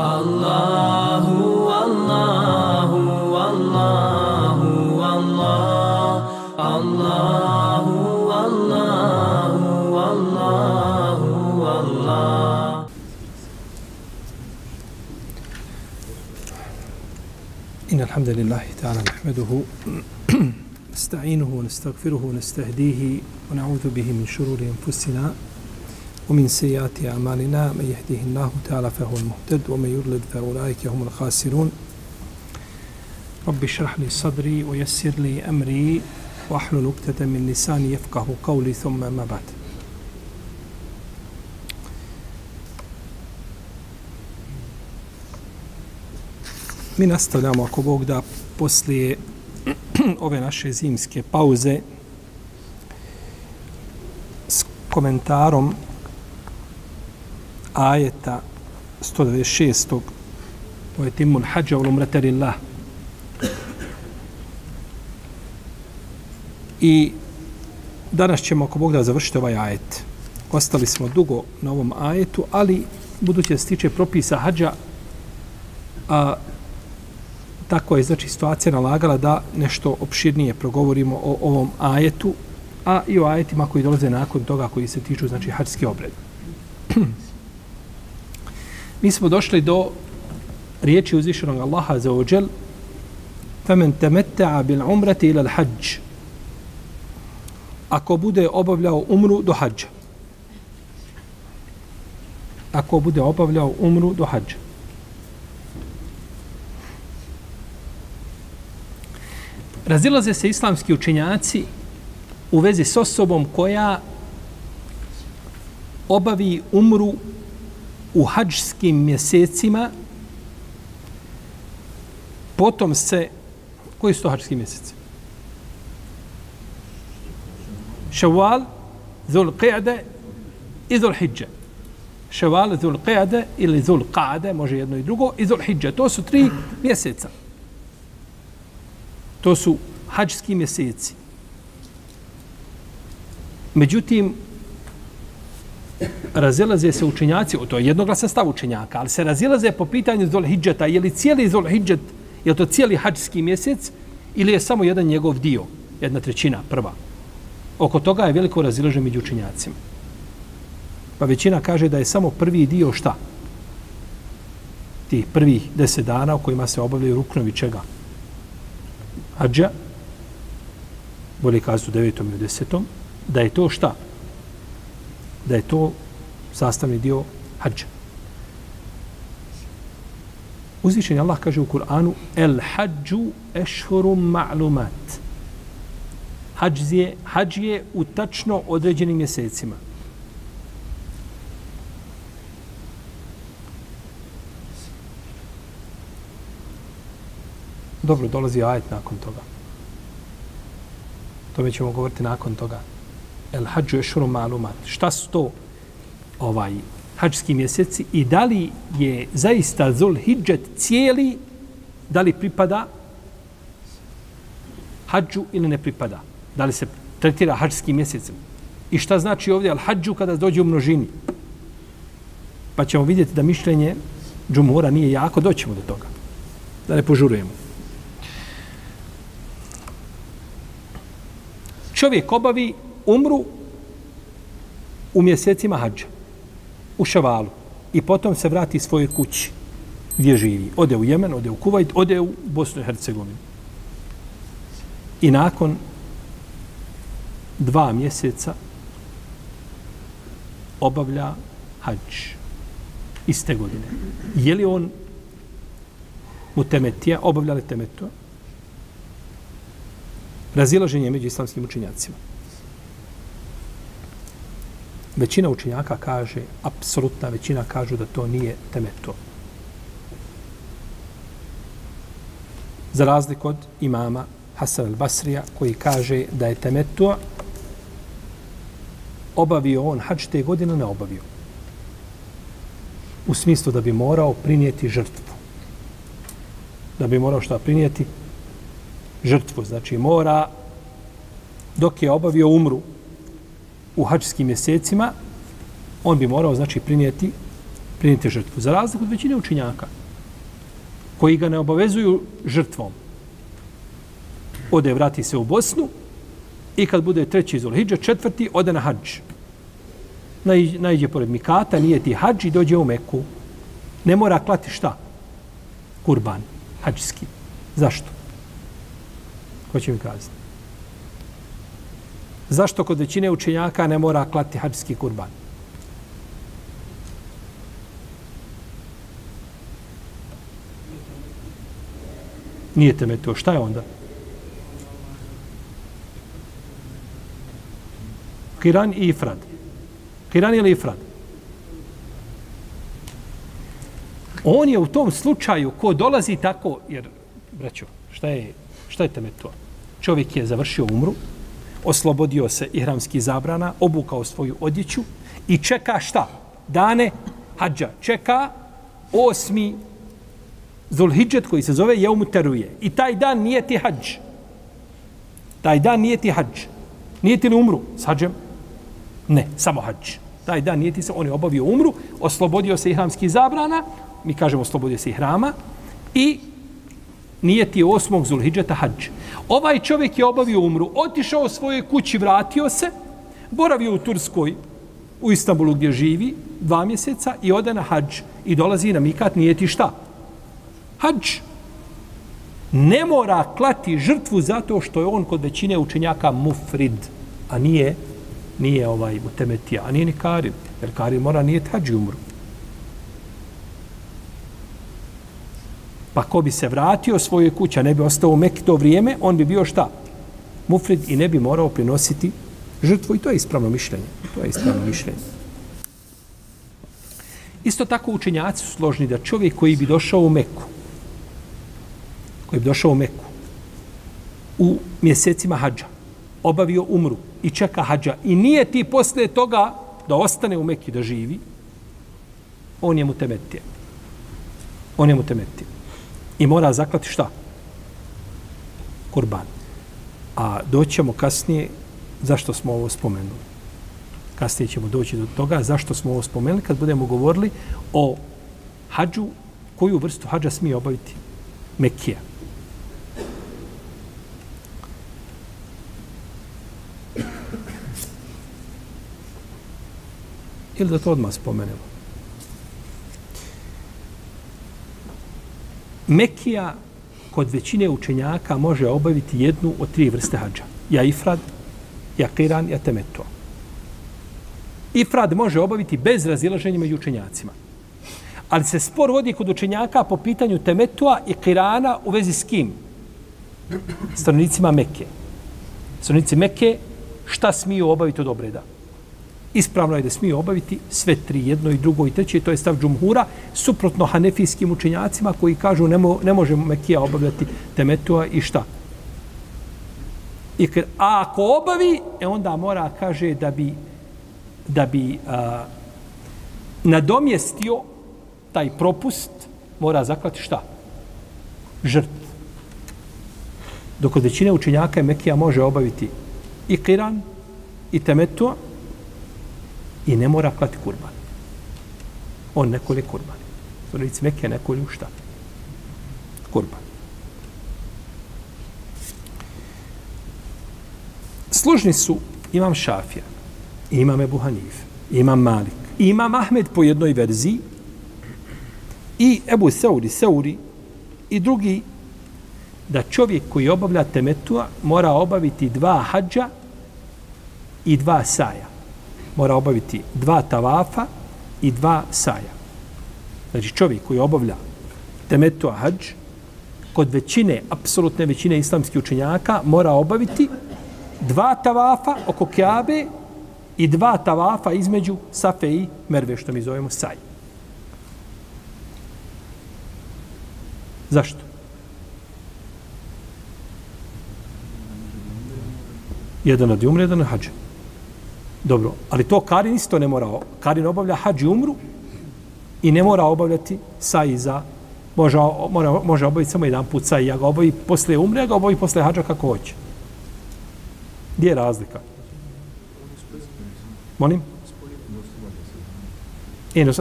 Allahu, Allahu, Allahu, Allah, Allahu, Allahu, Allahu, Allah. إن الحمد لله تعالى نحمده نستعينه ونستغفره ونستهديه ونعوذ به من شرور أنفسنا ومن سيئات أعمالنا من يهديه الله تعالى فهو المهتد ومن يضلل فأولئك هم الخاسرون رب اشرح لي صدري ويسر لي أمري واحلل عقدة من لساني يفقه قولي ثم ما بعد Mi nastavljamo, ako Bog da, poslije ove naše zimske pauze s komentarom ajeta 196. To je timun hađa u lumraterillah. I danas ćemo, ako Bog da, završiti ovaj ajet. Ostali smo dugo na ovom ajetu, ali budući da se tiče propisa hađa, a, tako je znači situacija nalagala da nešto opširnije progovorimo o ovom ajetu, a i o ajetima koji dolaze nakon toga koji se tiču znači hađski obred. Mi smo došli do riječi uzvišenog Allaha za ođel فَمَنْ تَمَتَّعَ بِالْعُمْرَةِ إِلَى الْحَجِّ Ako bude obavljao umru do hađa. Ako bude obavljao umru do hađa. Razilaze se islamski učenjaci u vezi s osobom koja obavi umru u hađskim mjesecima, potom se, koji su to hađski mjeseci? Ševal, Zul Qijade i Zul Hidže. Ševal, Zul Qijade ili Zul Qade, može jedno i drugo, i Zul Hidže. To su tri mjeseca. To su hađski mjeseci. Međutim, razilaze se učenjaci, to je jednoglasan stav učenjaka, ali se razilaze po pitanju Zul Hidžeta, je li cijeli Zul Hidžet, je to cijeli hađski mjesec ili je samo jedan njegov dio, jedna trećina, prva. Oko toga je veliko razilaže među učenjacima. Pa većina kaže da je samo prvi dio šta? Tih prvih deset dana u kojima se obavljaju ruknovi čega? Hadža, bolje u devetom i desetom, da je to šta? Da je to sastavni dio hađa. Uzvišen Allah kaže u Kur'anu El hađu ešhurum ma'lumat. Hađ je, hađ je u tačno određenim mjesecima. Dobro, dolazi ajet nakon toga. To ćemo govoriti nakon toga. El hađu ešhuru ma'lumat. Šta su to ovaj hađski mjeseci i da li je zaista Zul Hidžet cijeli, da li pripada hađu ili ne pripada. Da li se tretira hađskim mjesecem. I šta znači ovdje al hađu kada dođe u množini. Pa ćemo vidjeti da mišljenje džumura nije jako, doćemo do toga. Da ne požurujemo. Čovjek obavi umru u mjesecima hađa u Ševalu i potom se vrati svojoj kući gdje živi. Ode u Jemen, ode u Kuvajt, ode u Bosnu i Hercegovinu. I nakon dva mjeseca obavlja hađ iste godine. Je li on mu temetija, obavlja li temetu? Razilaženje među islamskim učinjacima. Većina učenjaka kaže, apsolutna većina kažu da to nije temetu. Za razliku od imama Hasan al-Basrija koji kaže da je temetu obavio on hač te godine ne obavio. U smislu da bi morao prinijeti žrtvu. Da bi morao šta prinijeti? Žrtvu. Znači mora dok je obavio umru u hađskim mjesecima, on bi morao, znači, prinijeti prinijeti žrtvu. Za razliku od većine učinjaka, koji ga ne obavezuju žrtvom. Ode, vrati se u Bosnu i kad bude treći iz Ulhidža, četvrti, ode na hađ. Naj, najđe pored Mikata, nije ti hađ i dođe u Meku. Ne mora klati šta? Kurban, hađski. Zašto? Ko će mi kazati? Zašto kod većine učenjaka ne mora klati hađski kurban? Nije teme to. Šta je onda? Kiran i Ifrad. Kiran ili Ifrad? On je u tom slučaju ko dolazi tako, jer, braćo, šta je, šta je teme to? Čovjek je završio umru, oslobodio se ihramski zabrana, obukao svoju odjeću i čeka šta? Dane hađa. Čeka osmi Zulhidžet koji se zove Jeumu Teruje. I taj dan nije ti hađ. Taj dan nije ti hađ. Nije ti li umru s hađem? Ne, samo hađ. Taj dan nije ti se, on je obavio umru, oslobodio se ihramski zabrana, mi kažemo oslobodio se ihrama, i nije ti osmog Zulhidžeta hađ. Ovaj čovjek je obavio umru, otišao svoje kući, vratio se, boravio u Turskoj, u Istanbulu gdje živi, dva mjeseca i ode na hađ i dolazi na mikat, nije ti šta? Hađ. Ne mora klati žrtvu zato što je on kod većine učenjaka mufrid, a nije nije ovaj utemetija, a nije ni karim. Jer karim mora nije hađi umru. Pa ko bi se vratio svoje kuća, ne bi ostao u Mekke to vrijeme, on bi bio šta? Mufrid i ne bi morao prinositi žrtvu i to je ispravno mišljenje. To je ispravno mišljenje. Isto tako učenjaci su složni da čovjek koji bi došao u Meku, koji bi došao u Meku, u mjesecima hađa, obavio umru i čeka hađa i nije ti posle toga da ostane u Mekki da živi, on je mu temetija. On je mu temetija. I mora zaklati šta? Kurban. A doćemo kasnije zašto smo ovo spomenuli. Kasnije ćemo doći do toga zašto smo ovo spomenuli kad budemo govorili o hađu, koju vrstu hađa smije obaviti Mekija. Ili da to odmah spomenemo. Mekija kod većine učenjaka može obaviti jednu od tri vrste hađa. Ja ifrad, ja kiran, ja temeto. Ifrad može obaviti bez razilaženja među učenjacima. Ali se spor vodi kod učenjaka po pitanju temetua i kirana u vezi s kim? Stranicima Mekke. Stranici Mekke šta smiju obaviti od obreda? Ispravno je da smiju obaviti sve tri, jedno i drugo i treće, to je stav džumhura, suprotno hanefijskim učenjacima koji kažu ne, mo, ne može Mekija obavljati temetua i šta? I, a ako obavi, e onda mora, kaže, da bi, da bi a, nadomjestio taj propust, mora zaklati šta? Žrt. Dok od većine učenjaka je Mekija može obaviti i kiran, i temetua, i ne mora klati kurban. On ne kolje kurban. Stanovnici Mekke ne kolju šta? Kurban. Složni su imam Šafija, imam Ebu Hanif, imam Malik, imam Ahmed po jednoj verziji i Ebu Seuri, Seuri i drugi da čovjek koji obavlja temetua mora obaviti dva hađa i dva saja mora obaviti dva tavafa i dva saja. Znači čovjek koji obavlja temetu hađ, kod većine, apsolutne većine islamskih učenjaka, mora obaviti dva tavafa oko Kjabe i dva tavafa između Safe i Merve, što mi zovemo saj. Zašto? Jedan od umre, jedan od hađe. Dobro, ali to Karin isto ne mora. Karin obavlja hađi umru i ne mora obavljati saj za može, mora, može obaviti samo jedan put saj. Ja ga obavi posle umre, ja ga obavi posle hađa kako hoće. Gdje je razlika? Molim? E, no,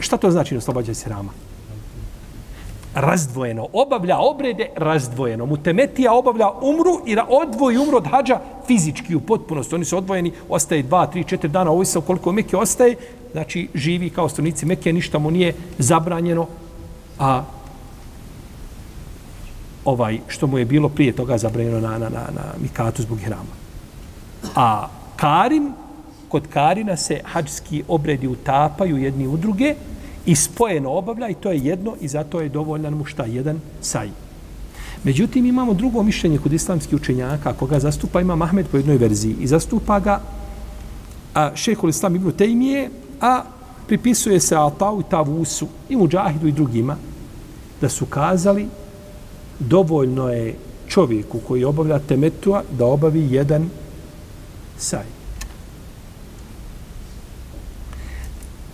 šta to znači ne oslobađa se rama? Razdvojeno. Obavlja obrede razdvojeno. Mutemetija obavlja umru i odvoji umru od hađa fizički u potpunosti. Oni su odvojeni, ostaje dva, tri, četiri dana, ovo se koliko Mekke ostaje, znači živi kao stranici Mekke, ništa mu nije zabranjeno, a ovaj što mu je bilo prije toga zabranjeno na, na, na, na Mikatu zbog hrama. A Karin, kod Karina se hađski obredi utapaju jedni u druge i spojeno obavlja i to je jedno i zato je dovoljan mu šta? Jedan saj. Međutim, imamo drugo mišljenje kod islamskih učenjaka, koga zastupa ima Mahmed po jednoj verziji i zastupa ga a, šehol islam ibn Tejmije, a pripisuje se Atau i Tavusu i Mujahidu i drugima da su kazali dovoljno je čovjeku koji obavlja temetua da obavi jedan saj.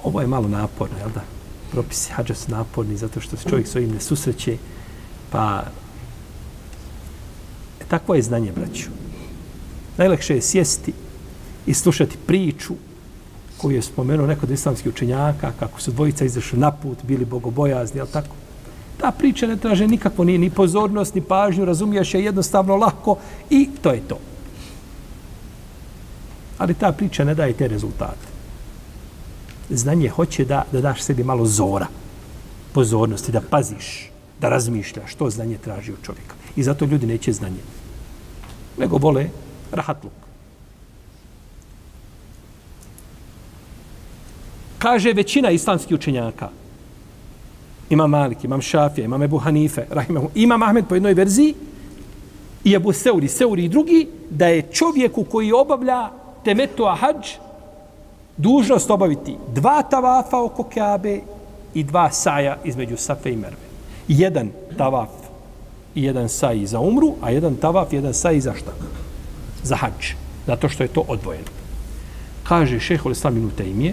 Ovo je malo naporno, jel da? Propisi hađa su naporni zato što se čovjek svojim ne susreće, pa e, takvo je znanje, braću. Najlakše je sjesti i slušati priču koju je spomenuo neko od islamskih učenjaka, kako su dvojica izašli na put, bili bogobojazni, ali tako? Ta priča ne traže nikakvo, ni, ni pozornost, ni pažnju, razumiješ je jednostavno lako i to je to. Ali ta priča ne daje te rezultate. Znanje hoće da, da daš sebi malo zora, pozornosti, da paziš, da razmišljaš što znanje traži od čovjeka. I zato ljudi neće znanje. Nego vole rahatluk. Kaže većina islamskih učenjaka, Imam Malik, Imam Šafija, Imam Ebu Hanife, Rahimahu, Imam Ahmed po jednoj verziji i Ebu Seuri, Seuri i drugi, da je čovjeku koji obavlja temetu hađ dužnost obaviti dva tavafa oko Kabe i dva saja između Safe i Merve. Jedan tavaf i jedan saj za umru, a jedan tavaf i jedan saj za šta? Za hađ. Zato što je to odvojeno. Kaže šehol Islam Ibn Taymije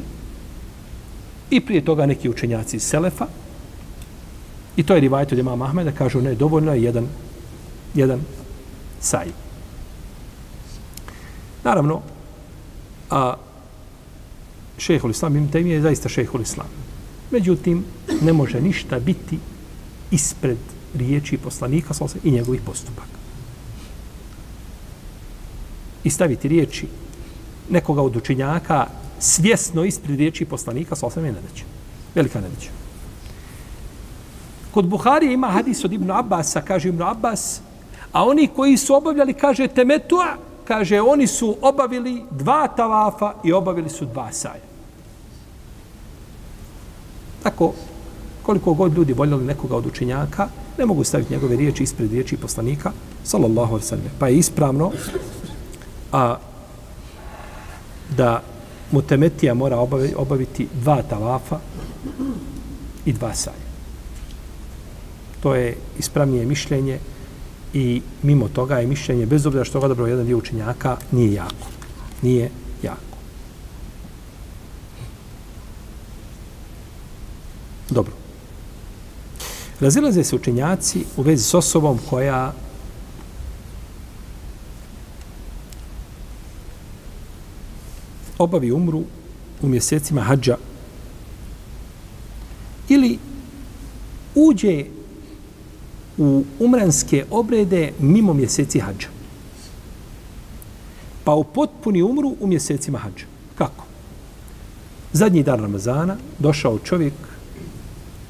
i prije toga neki učenjaci iz Selefa, I to je rivajt od imama Ahmeda, kažu ne, dovoljno je jedan, jedan saj. Naravno, a šehol islam im temije je zaista šehol islam. Međutim, ne može ništa biti ispred riječi poslanika i njegovih postupaka. I staviti riječi nekoga od učinjaka svjesno ispred riječi poslanika, sa osam je nedeće. Velika nedeća. Kod Buhari ima hadis od Ibn Abbasa, kaže Ibn Abbas, a oni koji su obavljali, kaže Temetua, kaže oni su obavili dva tavafa i obavili su dva saja. Tako, koliko god ljudi voljeli nekoga od učenjaka, ne mogu staviti njegove riječi ispred riječi poslanika, sallallahu alaihi sallam. Pa je ispravno a, da mutemetija mora obaviti dva tavafa i dva saja to je ispravnije mišljenje i mimo toga je mišljenje, bez obzira što ga dobro jedan dio učenjaka, nije jako. Nije jako. Dobro. Razilaze se učenjaci u vezi s osobom koja obavi umru u mjesecima hađa ili uđe u umranske obrede mimo mjeseci hađa. Pa u potpuni umru u mjesecima hađa. Kako? Zadnji dan Ramazana došao čovjek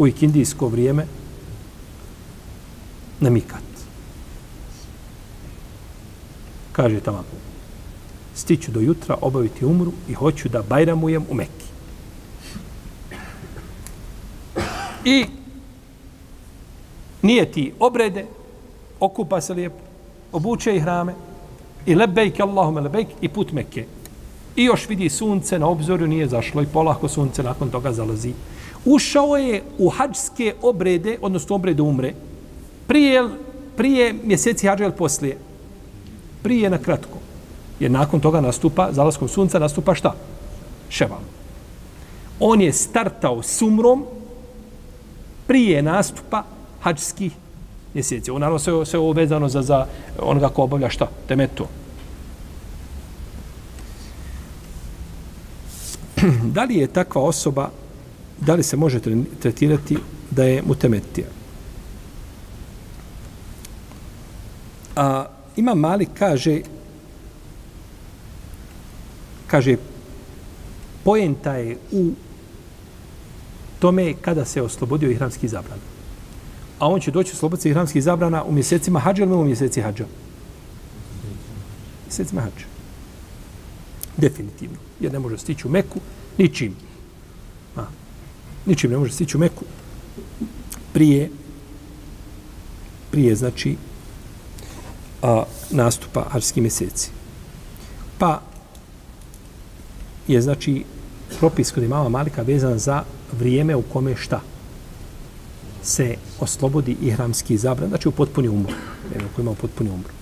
u ikindijsko vrijeme na Mikat. Kaže tamo, stiću do jutra obaviti umru i hoću da bajramujem u Mekki. I nije ti obrede, okupa se lijepo, obuče i hrame, i lebejk, Allahume lebejk, i put Mekke. I još vidi sunce na obzoru, nije zašlo i polako sunce nakon toga zalazi. Ušao je u hađske obrede, odnosno obrede umre, prije, prije mjeseci hađa ili poslije? Prije na kratko. Jer nakon toga nastupa, zalaskom sunca nastupa šta? Ševal. On je startao sumrom prije nastupa hađskih mjeseci. Ovo naravno sve, sve ovo vezano za, za onoga ko obavlja šta? Temetu. Da li je takva osoba da li se može tretirati da je mutemetija. A ima mali kaže kaže poenta je u tome kada se oslobodio ihramski zabran. A on će doći osloboditi ihramski zabrana u mjesecima hađa ili u mjeseci hađa? Mjesecima hađa. Definitivno. Jer ne može stići u Meku ničim. A, ničim ne može stići u Meku prije prije znači a, nastupa arski mjeseci. Pa je znači propis kod imama Malika vezan za vrijeme u kome šta se oslobodi ihramski zabran, znači u potpuni umru. Vrijeme u ima u potpuni umru.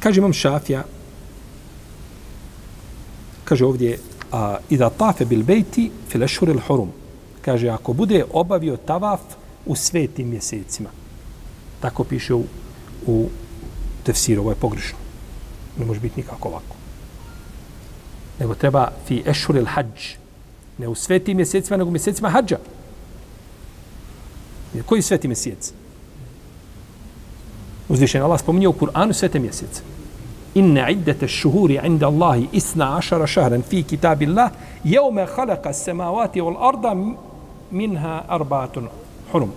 Kaže imam šafija, kaže ovdje, a, i da tafe bil bejti filešur il hurum. Kaže, ako bude obavio tavaf u svetim mjesecima. Tako piše u, u tefsiru, ovo je pogrešno. Ne može biti nikako ovako. Nego treba fi ešur il hađ. Ne u svetim mjesecima, nego u mjesecima hađa. Koji sveti mjesec? Uzvišen Allah spominje u Kur'anu svete mjesece. Inna iddete šuhuri inda Allahi isna ašara šahran fi kitabillah jeume halaka semavati wal arda minha arbatun hurum.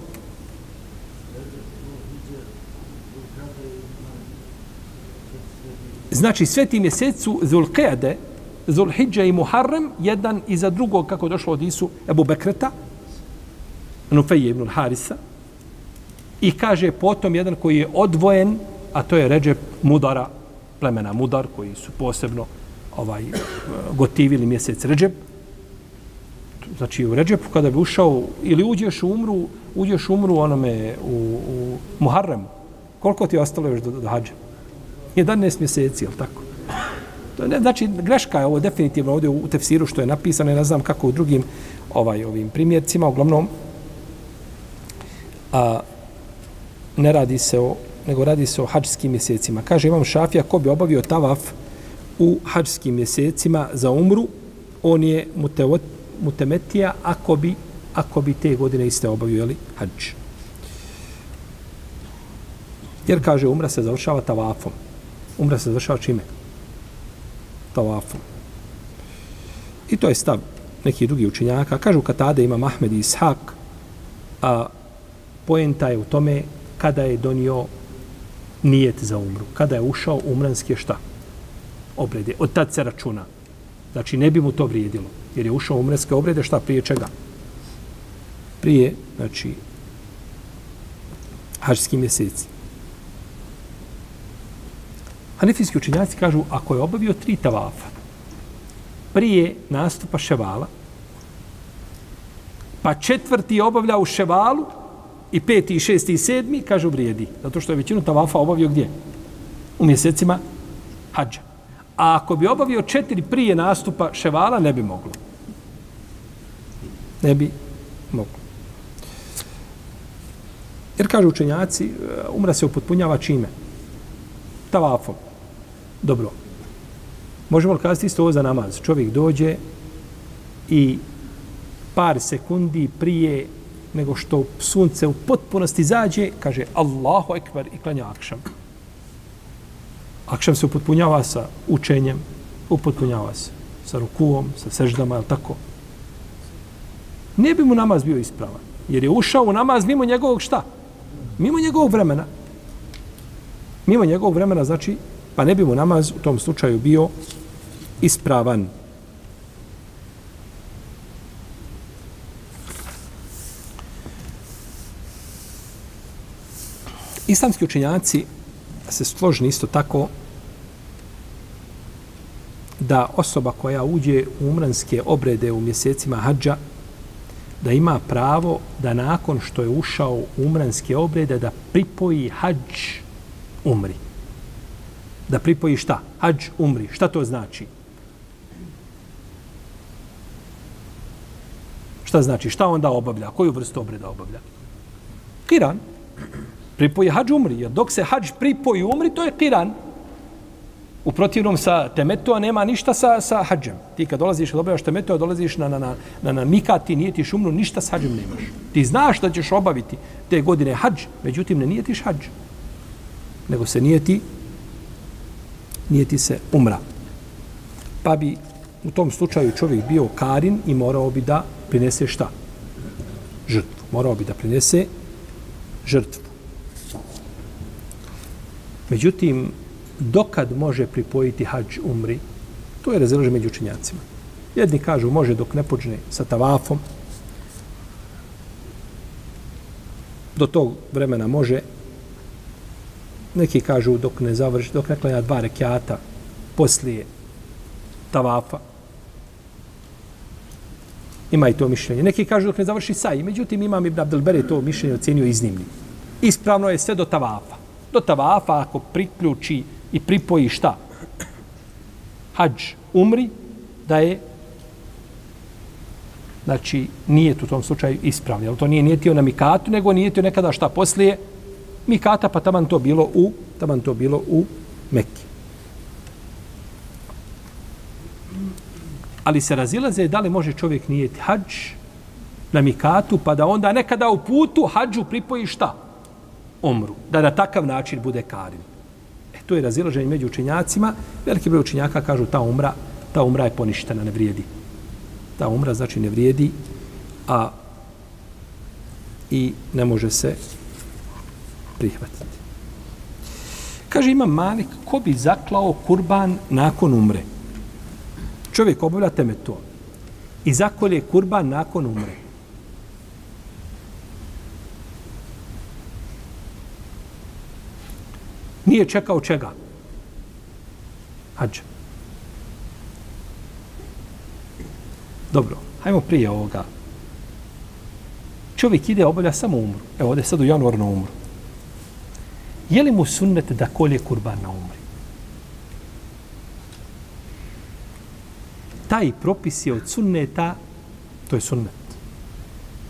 Znači, sve ti mjesecu Zulqeade, Zulhidja i Muharrem, jedan iza drugog, kako došlo od Isu, Ebu Bekreta, Nufeje ibn Harisa, i kaže potom jedan koji je odvojen, a to je Ređep Mudara, plemena Mudar, koji su posebno ovaj gotivili mjesec Ređep. Znači, u Ređepu kada bi ušao, ili uđeš u umru, uđeš u umru onome u, u Muharremu, koliko ti je ostalo još do, do, hađa? 11 mjeseci, jel tako? To ne, znači, greška je ovo definitivno ovdje u tefsiru što je napisano, ne znam kako u drugim ovaj ovim primjercima, uglavnom, a, ne radi se o, nego radi se o hađskim mjesecima. Kaže, imam šafija, ko bi obavio tavaf u hađskim mjesecima za umru, on je mutevot, mutemetija ako bi, ako bi te godine iste obavio, jeli, hađ. Jer kaže, umra se završava tavafom. Umra se završava čime? Tavafom. I to je stav nekih drugih učenjaka. Kažu Katade ima Mahmed i Ishak, a poenta je u tome kada je donio nijet za umru. Kada je ušao umranske šta? Obrede. Od tad se računa. Znači ne bi mu to vrijedilo. Jer je ušao umranske obrede šta prije čega? Prije, znači, hađski mjeseci. Hanefijski učenjaci kažu, ako je obavio tri tavafa, prije nastupa ševala, pa četvrti je obavljao u ševalu, i peti, i šesti, i sedmi, kažu vrijedi. Zato što je većinu tavafa obavio gdje? U mjesecima hađa. A ako bi obavio četiri prije nastupa ševala, ne bi moglo. Ne bi moglo. Jer kažu učenjaci, e, umra se upotpunjava čime? Tavafom. Dobro. Možemo li kazati isto ovo za namaz? Čovjek dođe i par sekundi prije nego što sunce u potpunosti zađe, kaže Allahu ekber i klanja akšam. Akšam se upotpunjava sa učenjem, upotpunjava se sa rukuom, sa seždama, je tako? Ne bi mu namaz bio ispravan, jer je ušao u namaz mimo njegovog šta? Mimo njegovog vremena. Mimo njegovog vremena, znači, pa ne bi mu namaz u tom slučaju bio ispravan. Islamski učenjaci se složni isto tako da osoba koja uđe u umranske obrede u mjesecima hađa, da ima pravo da nakon što je ušao u umranske obrede da pripoji hađ umri da pripoji šta? Hadž umri. Šta to znači? Šta znači? Šta onda obavlja? Koju vrstu obreda obavlja? Kiran. Pripoji hađ umri. Jer dok se hađ pripoji umri, to je kiran. U protivnom sa temetua nema ništa sa, sa hađem. Ti kad dolaziš, kad obavljaš temetua, dolaziš na, na, na, na, na mikat, ti nijetiš umru, ništa sa hađem nemaš. Ti znaš da ćeš obaviti te godine hađ, međutim ne nije tiš hađ. Nego se nijeti, nijeti se umra. Pa bi u tom slučaju čovjek bio karin i morao bi da prinese šta? Žrtvu. Morao bi da prinese žrtvu. Međutim, dokad može pripojiti hađ umri, to je razilaže među učenjacima. Jedni kažu može dok ne počne sa tavafom, do tog vremena može, neki kažu dok ne završi, dok ne klanja dva rekiata poslije tavafa, ima i to mišljenje. Neki kažu dok ne završi saj, međutim imam Ibn Abdelbere to mišljenje ocenio iznimnim. Ispravno je sve do tavafa. Do tavafa ako priključi i pripoji šta? Hadž umri, da je znači nije u tom slučaju ispravno. Ali to nije nijetio na mikatu, nego nijetio nekada šta poslije mikata, pa taman to bilo u taman to bilo u Mekki. Ali se razilaze da li može čovjek nijeti hadž na mikatu, pa da onda nekada u putu hadžu pripoji šta? Omru. Da na takav način bude karin. E, to je razilaženje među učenjacima. Veliki broj učenjaka kažu ta umra, ta umra je poništena, ne vrijedi. Ta umra znači ne vrijedi, a i ne može se prihvatiti. Kaže ima Malik, ko bi zaklao kurban nakon umre? Čovjek obavlja teme to. I zakolje kurban nakon umre. Nije čekao čega? Hadž. Dobro, hajmo prije ovoga. Čovjek ide, obavlja samo umru. Evo, ovdje sad u januar na umru. Je li mu sunnet da kolje kurban na umri? Taj propis je od sunneta, to je sunnet.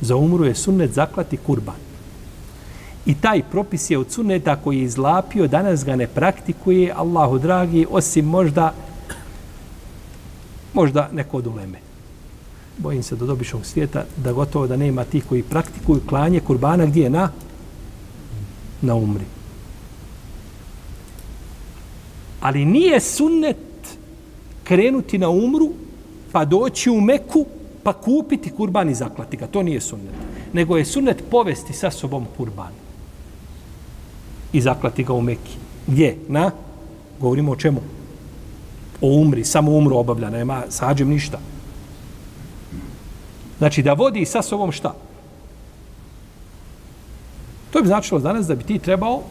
Za umru je sunnet zaklati kurban. I taj propis je od sunneta koji je izlapio, danas ga ne praktikuje, Allahu dragi, osim možda možda neko od uleme. Bojim se do dobišnog svijeta da gotovo da nema tih koji praktikuju klanje kurbana gdje je na? Na umri. Ali nije sunnet krenuti na umru, pa doći u Meku, pa kupiti kurban i zaklati ga. To nije sunnet. Nego je sunnet povesti sa sobom kurban i zaklati ga u Meki. Gdje? Na? Govorimo o čemu? O umri, samo umru obavlja, nema sađem ništa. Znači da vodi sa sobom šta? To bi značilo danas da bi ti trebao,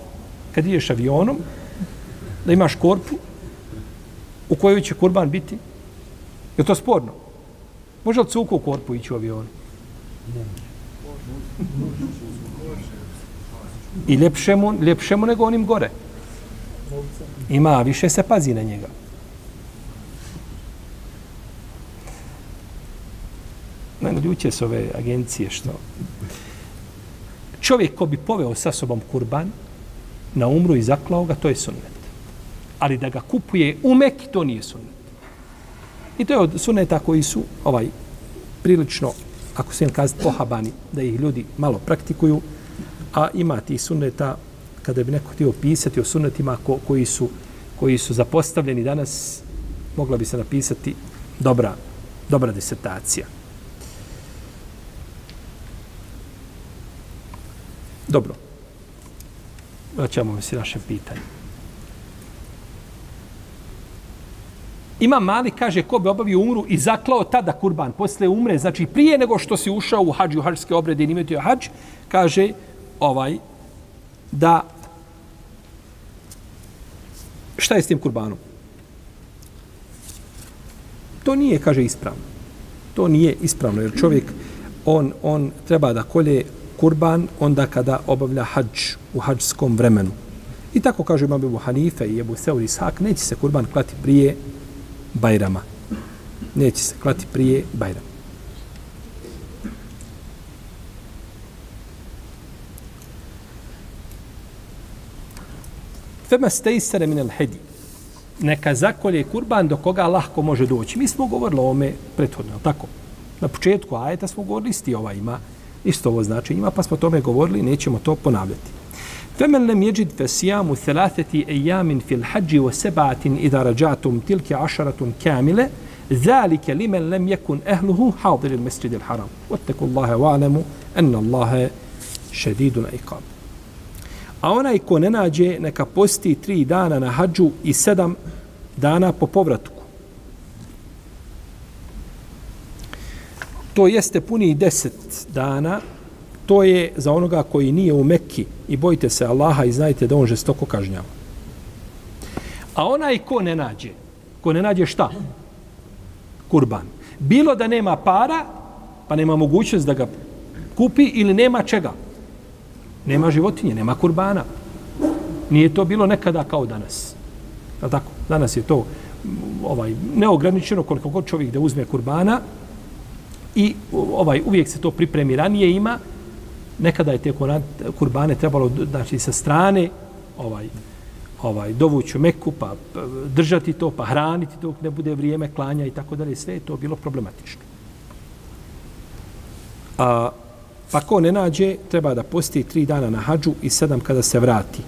kad ideš avionom, da imaš korpu u kojoj će kurban biti. Je to sporno? Može li cuku u korpu ići u avionu? Ne. I ljepšemu, ljepšemu nego onim gore. Ima, više se pazi na njega. Ne, ljuće su ove agencije što... Čovjek ko bi poveo sa sobom kurban na umru i zaklao ga, to je sunnet. Ali da ga kupuje u Meki, to nije sunnet. I to je od sunneta koji su ovaj prilično, ako se im kazati, pohabani, da ih ljudi malo praktikuju, a ima ti sunneta kada bi neko htio pisati o sunnetima ko, koji su koji su zapostavljeni danas mogla bi se napisati dobra dobra disertacija. Dobro. Vraćamo se naše pitanje Ima mali, kaže, ko bi obavio umru i zaklao tada kurban, posle umre, znači prije nego što si ušao u hađu, hađske obrede i nimetio hađ, kaže, ovaj da šta je s tim kurbanom? To nije, kaže, ispravno. To nije ispravno, jer čovjek, on, on treba da kolje kurban onda kada obavlja hađ u hađskom vremenu. I tako kaže imam Ebu Hanife i Ebu Seuri Ishak, neće se kurban klati prije Bajrama. Neće se klati prije Bajrama. Fema stejsere minel hedi. neka zakolje kurban do koga lahko može doći. Mi smo govorili o ome prethodno, tako? Na početku ajeta smo govorili isti ova ima, isto ovo znači ima, pa smo o tome govorili, nećemo to ponavljati. فمن لم يجد فصيام ثلاثة أيام في الحج وسبعة إذا رجعتم تلك عشرة كاملة ذلك لمن لم يكن أهله حاضر المسجد الحرام واتقوا الله واعلموا أن الله شديد العقاب A onaj ko ne nađe, neka posti tri dana na hađu i sedam dana po povratku. To jeste puni deset dana to je za onoga koji nije u Mekki i bojite se Allaha i znajte da on žestoko kažnjava. A onaj ko ne nađe, ko ne nađe šta? Kurban. Bilo da nema para, pa nema mogućnost da ga kupi ili nema čega? Nema životinje, nema kurbana. Nije to bilo nekada kao danas. Je tako? Danas je to mm, ovaj neograničeno koliko god čovjek da uzme kurbana i ovaj uvijek se to pripremi ranije ima nekada je te kurbane trebalo znači sa strane ovaj ovaj dovući u Meku pa, pa držati to pa hraniti dok ne bude vrijeme klanja i tako dalje sve je to bilo problematično. A pa ko ne nađe treba da posti tri dana na hadžu i sedam kada se vrati.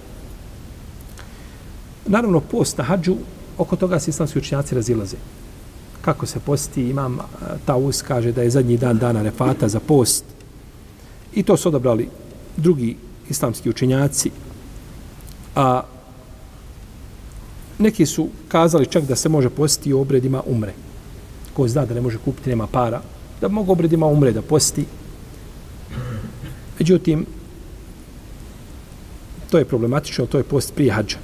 Naravno post na hadžu oko toga se islamski učenjaci razilaze. Kako se posti, imam Taus kaže da je zadnji dan dana refata za post, I to su odabrali drugi islamski učenjaci. A neki su kazali čak da se može postiti u obredima umre. Ko zna da ne može kupiti, nema para, da mogu obredima umre da posti. Međutim, to je problematično, to je post prije hađa.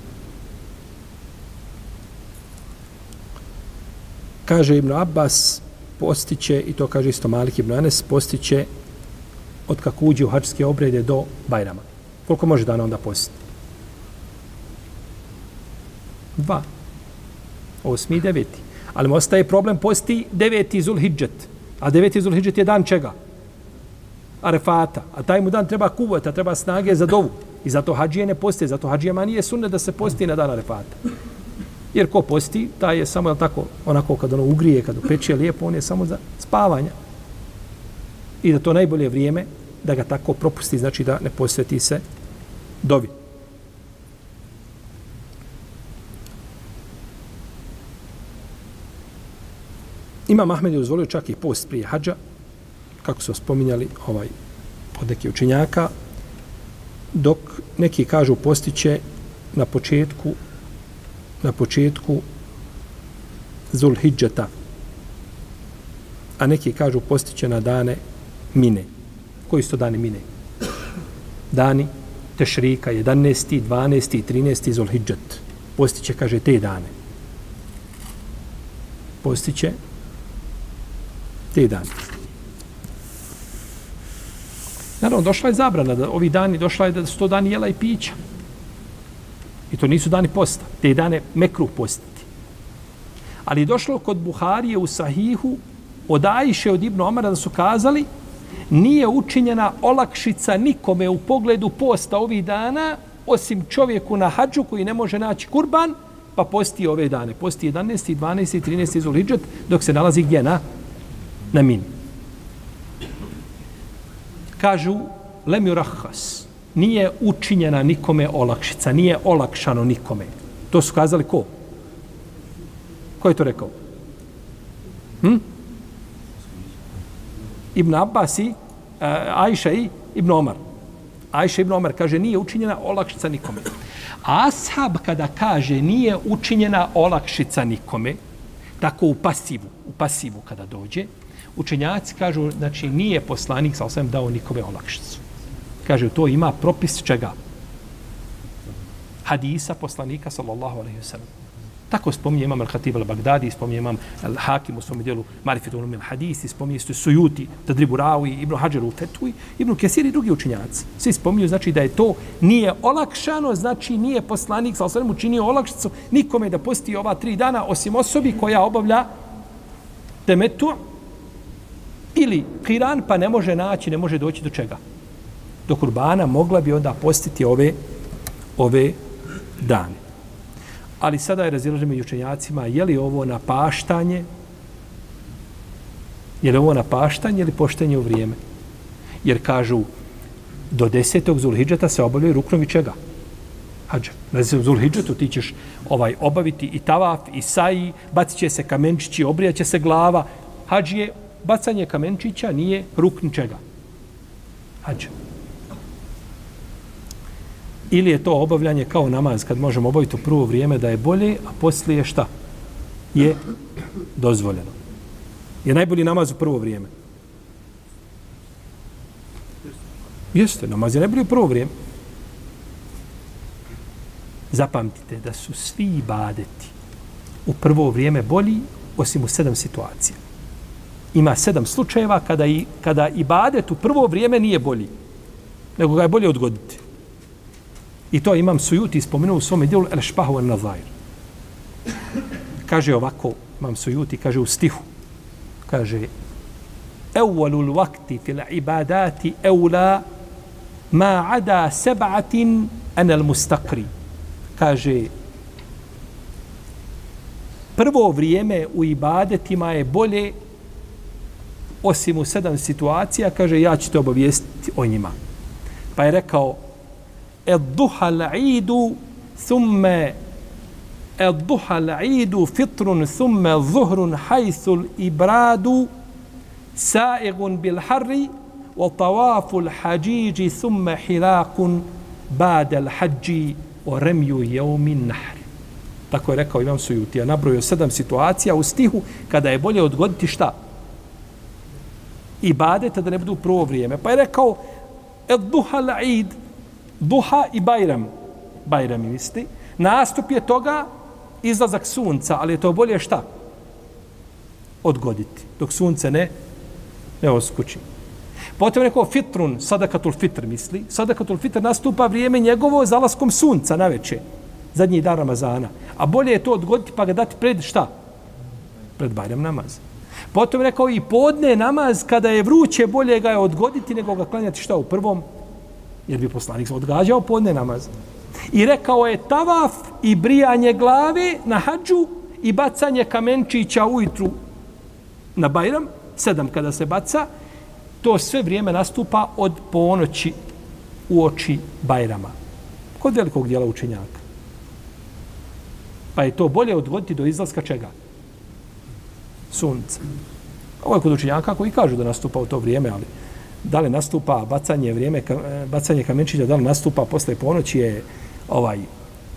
Kaže Ibn Abbas, postiće, i to kaže isto Malik Ibn Anes, postiće od kako uđe u hačske obrede do Bajrama. Koliko može dana onda postiti? Dva. Osmi i deveti. Ali mu ostaje problem posti deveti Zulhidžet. A deveti Zulhidžet je dan čega? Arefata. A taj mu dan treba kuvata, treba snage za dovu. I zato hađije ne poste, Zato hađijama nije sunne da se posti na dan Arefata. Jer ko posti, taj je samo, je tako, onako kad ono ugrije, kad upeče lijepo, on je samo za spavanje. I da to najbolje vrijeme da ga tako propusti, znači da ne posveti se dovi. Ima Ahmed je dozvolio čak i post prije hađa, kako su spominjali ovaj, od neke učenjaka, dok neki kažu postiće na početku na početku Zulhidžeta, a neki kažu postiće na dane Mine koji su to dani mine? Dani Tešrika, 11. 12. 13. Zulhidžet. Postiće, kaže, te dane. Postiće te dane. Naravno, došla je zabrana da ovi dani, došla je da sto dani jela i pića. I to nisu dani posta. Te dane mekruh postiti. Ali došlo kod Buharije u Sahihu od Ajše od Ibnu Omara da su kazali nije učinjena olakšica nikome u pogledu posta ovih dana, osim čovjeku na hađu koji ne može naći kurban, pa posti ove dane. Posti 11. 12. 13. Zulhidžet, dok se nalazi gdje na? Na min. Kažu, lemju rahas, nije učinjena nikome olakšica, nije olakšano nikome. To su kazali ko? Ko je to rekao? Hm? Ibn Abbas i eh, uh, Ajša i Ibn Omar. Ajša Ibn Omar kaže nije učinjena olakšica nikome. A Ashab kada kaže nije učinjena olakšica nikome, tako u pasivu, u pasivu kada dođe, učenjaci kažu, znači nije poslanik sa osvijem dao nikome olakšicu. Kaže, to ima propis čega? Hadisa poslanika sallallahu alaihi wa sallam. Tako spominje imam Al-Khatib al-Baghdadi, spominje imam Al-Hakim u svom dijelu Marifetu ulum al-Hadisi, spominje su Sujuti, Tadribu Rawi, Ibn Hajar u Fetui, Ibn Kesir i drugi učinjaci. Svi spominju, znači da je to nije olakšano, znači nije poslanik, sa osvrame učinio olakšicu nikome da posti ova tri dana, osim osobi koja obavlja temetu ili kiran, pa ne može naći, ne može doći do čega. Do kurbana mogla bi onda postiti ove ove dane. Ali sada je razilaženje među učenjacima, je li ovo napaštanje, je li ovo napaštanje ili poštenje u vrijeme? Jer kažu, do desetog Zulhidžeta se obavljaju ruknovi čega? Hadža. Na Zulhidžetu ti ćeš ovaj, obaviti i tavaf, i saji, bacit će se kamenčići, obrijaće se glava. Hadž je, bacanje kamenčića nije ruk ničega. Hađa. Ili je to obavljanje kao namaz, kad možemo obaviti u prvo vrijeme da je bolje, a poslije šta? Je dozvoljeno. Je najbolji namaz u prvo vrijeme. Jeste, namaz je najbolji u prvo vrijeme. Zapamtite da su svi ibadeti u prvo vrijeme bolji osim u sedam situacija. Ima sedam slučajeva kada, i, kada ibadet u prvo vrijeme nije bolji, nego ga je bolje odgoditi. I to imam sujuti spomenuo u svome dijelu El Špahu El Nazajr. Kaže ovako, imam sujuti, kaže u stihu, kaže Evolul vakti fil ibadati eula ma ada seba'atin enel mustakri. Kaže, prvo vrijeme u ibadetima je bolje osim u sedam situacija, kaže, ja ću te obavijestiti o njima. Pa je rekao, ed duha la'idu thumme ed duha la'idu fitrun thumme zuhrun hajthul ibradu sa'igun bil harri wa tawaful hađiđi thumme hilakun badel hađi o remju jeumin nahri. Tako je rekao Imam Sujuti. Ja nabrojio sedam situacija u stihu kada je bolje odgoditi šta? Ibadeta da ne budu prvo vrijeme. Pa je rekao, ed duha la'id, duha i bajram. Bajram misli. Nastup je toga izlazak sunca, ali je to bolje šta? Odgoditi. Dok sunce ne, ne oskući. Potom rekao fitrun, sadakatul fitr misli. Sadakatul fitr nastupa vrijeme njegovo zalaskom sunca na večer, Zadnji dan Ramazana. A bolje je to odgoditi pa ga dati pred šta? Pred Bajram namaz. Potom rekao i podne namaz kada je vruće bolje ga je odgoditi nego ga klanjati šta u prvom jer bi poslanik odgađao podne namaz. I rekao je tavaf i brijanje glave na hađu i bacanje kamenčića ujutru na Bajram, sedam kada se baca, to sve vrijeme nastupa od ponoći u oči Bajrama. Kod velikog dijela učenjaka. Pa je to bolje odgoditi do izlaska čega? Sunca. Ovo je kod učenjaka koji kažu da nastupa u to vrijeme, ali da li nastupa bacanje vrijeme e, bacanje kamenčića da li nastupa posle ponoći je ovaj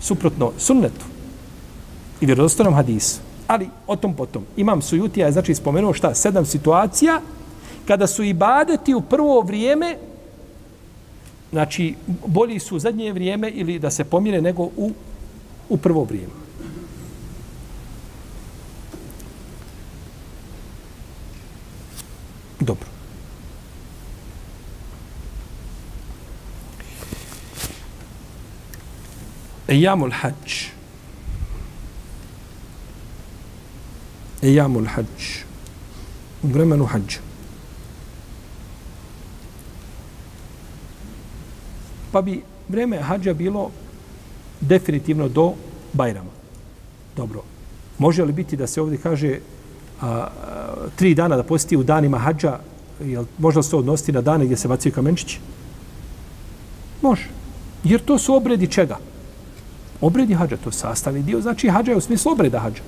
suprotno sunnetu i vjerodostojnom hadisu. Ali o tom potom. Imam sujutija je znači spomenuo šta? Sedam situacija kada su ibadeti u prvo vrijeme znači bolji su u zadnje vrijeme ili da se pomire nego u u prvo vrijeme dobro Ejamul hađ. Ejamul hađ. U vremenu hađa. Pa bi vreme hađa bilo definitivno do Bajrama. Dobro. Može li biti da se ovdje kaže a, a, tri dana da posti u danima hađa, jel, možda se to odnositi na dane gdje se bacaju kamenčići? Može. Jer to su obredi čega? Obredi hađa, to sastavi dio, znači hađa je u smislu obreda hađa.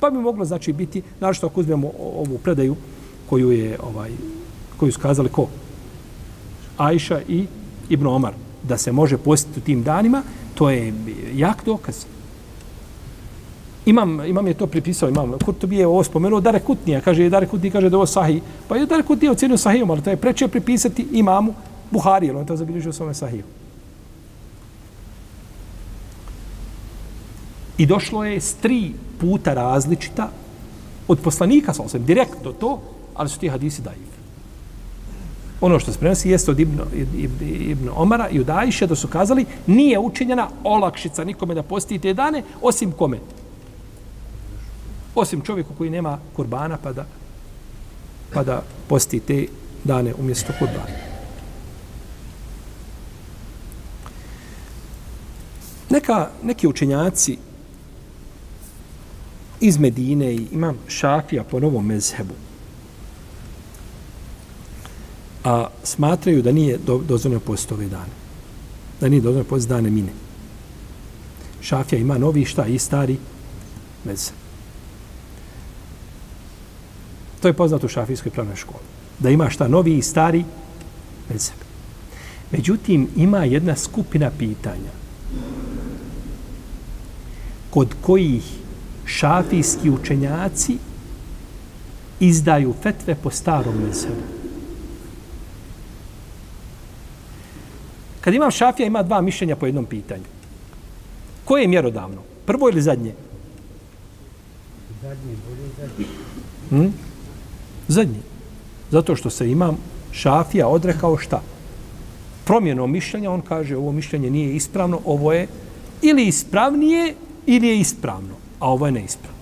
Pa bi moglo znači biti, našto ako uzmemo ovu predaju koju je ovaj koju su kazali ko? Ajša i Ibn Omar da se može posjetiti u tim danima, to je jak dokaz. Imam, imam je to pripisao, imam. Kurtobi je ovo spomenuo, Dare Kutnija, kaže, Dare Kutnija kaže da ovo sahi. Pa je Dare Kutnija ocenio sahijom, ali to je preče pripisati imamu Buhari, on to zabilježio svome sahijom. I došlo je s tri puta različita od poslanika, sa osvijem, direktno to, ali su ti hadisi dajiv. Ono što se prenosi jeste od Ibn, Ibn, Ibn Omara i od Ajše da su kazali nije učinjena olakšica nikome da posti te dane, osim kome? Osim čovjeku koji nema kurbana pa da, pa da posti te dane umjesto kurbana. Neka, neki učenjaci iz Medine i imam šafija po novom mezhebu. A smatraju da nije do, dozvoljeno posto ove dane. Da nije dozvoljeno post dane mine. Šafija ima novi šta i stari mezheb. To je poznato u šafijskoj pravnoj školi. Da ima šta novi i stari mezheb. Međutim, ima jedna skupina pitanja kod kojih šafijski učenjaci izdaju fetve po starom mezhebu. Kad imam šafija, ima dva mišljenja po jednom pitanju. Koje je mjerodavno? Prvo ili zadnje? Zadnje, bolje zadnje. Hmm? Zadnje. Zato što se imam šafija odrekao šta? Promjenom mišljenja, on kaže ovo mišljenje nije ispravno, ovo je ili ispravnije ili je ispravno, a ovo je neispravno.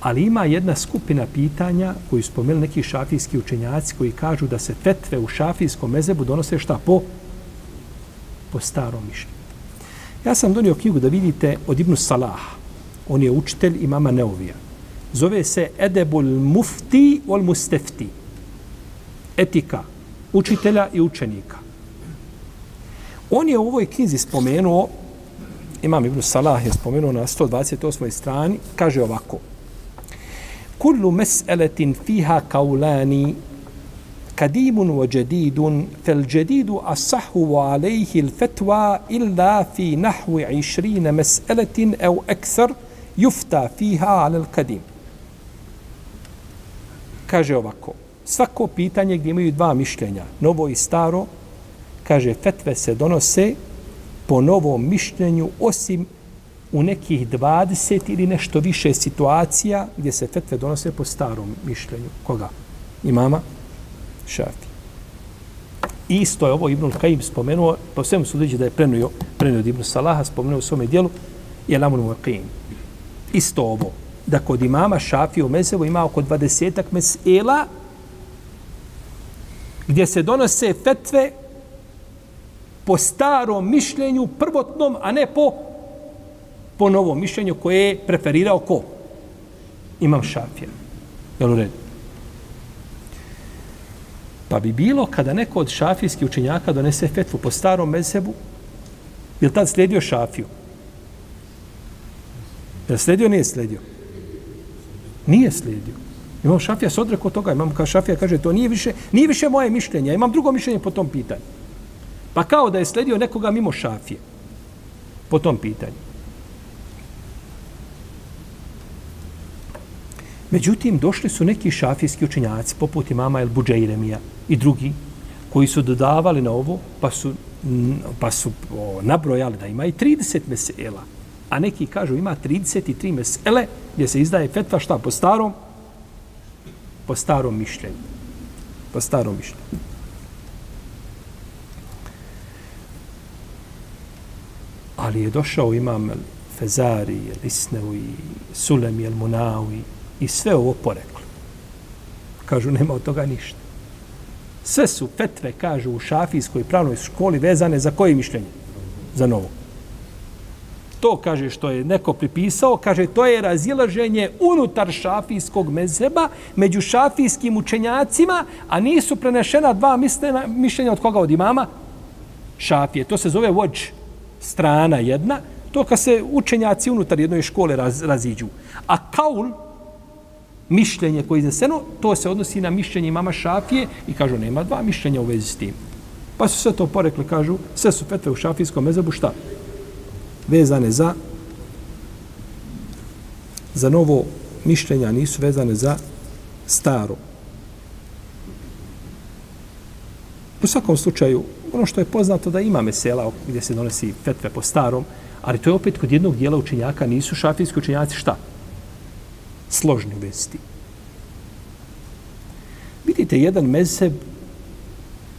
Ali ima jedna skupina pitanja koju spomenu neki šafijski učenjaci koji kažu da se fetve u šafijskom mezebu donose šta po po starom mišljenju. Ja sam donio knjigu da vidite od Ibnu Salaha. On je učitelj imama Neovija. Zove se Edebul Mufti ol Mustefti. Etika učitelja i učenika. On je u ovoj knjizi spomenuo, imam Ibn Salah je spomenuo na 128. strani, kaže ovako. Kullu mes'eletin fiha kaulani kadimun wa jadidun fel jadidu asahu wa alejhi il fetwa illa fi nahvi 20 mes'eletin au ekser jufta fiha ala al kadim. Kaže ovako. Svako pitanje gdje imaju dva mišljenja, novo i staro, kaže, fetve se donose po novom mišljenju, osim u nekih 20 ili nešto više situacija gdje se fetve donose po starom mišljenju. Koga? Imama Šafi. Isto je ovo Ibn Kajim spomenuo, po svemu sudeći da je prenuo, prenuo od Ibn Salaha, spomenuo u svome dijelu, je Lamun Kajim. Isto ovo, da kod imama Šafi u Mezevu ima oko 20 mesela gdje se donose fetve po starom mišljenju prvotnom, a ne po po novom mišljenju koje je preferirao ko? Imam šafija. Jel u redu? Pa bi bilo kada neko od šafijskih učenjaka donese fetvu po starom mezebu, je li tad slijedio šafiju? Je li slijedio nije slijedio? Nije slijedio. Imam šafija se odrekao toga, imam kao šafija kaže to nije više, nije više moje mišljenje, imam drugo mišljenje po tom pitanju. Pa kao da je sledio nekoga mimo šafije po tom pitanju. Međutim, došli su neki šafijski učenjaci, poput imama El Buđeiremija i drugi, koji su dodavali na ovo, pa su, pa su o, nabrojali da ima i 30 mesela. A neki kažu ima 33 mesele gdje se izdaje fetva šta po starom, po starom mišljenju. Po starom mišljenju. Ali je došao imam Fezari, Lisnevi, Sulemi, El Munawi i sve ovo poreklo. Kažu, nema od toga ništa. Sve su fetve, kažu, u šafijskoj pravnoj školi vezane za koje mišljenje? Za novo. To, kaže, što je neko pripisao, kaže, to je razilaženje unutar šafijskog mezeba među šafijskim učenjacima, a nisu prenešena dva mišljenja od koga? Od imama? Šafije. To se zove vođ strana jedna, to kad se učenjaci unutar jednoj škole raz, raziđu. A kaul, mišljenje koje je izneseno, to se odnosi na mišljenje mama Šafije i kažu nema dva mišljenja u vezi s tim. Pa su sve to porekli, kažu, sve su fetve u šafijskom mezabu, šta? Vezane za za novo mišljenja, nisu vezane za staro. U svakom slučaju, ono što je poznato da ima mesela gdje se donosi fetve po starom, ali to je opet kod jednog dijela učenjaka, nisu šafijski učenjaci šta? Složni vesti. Vidite, jedan mezheb,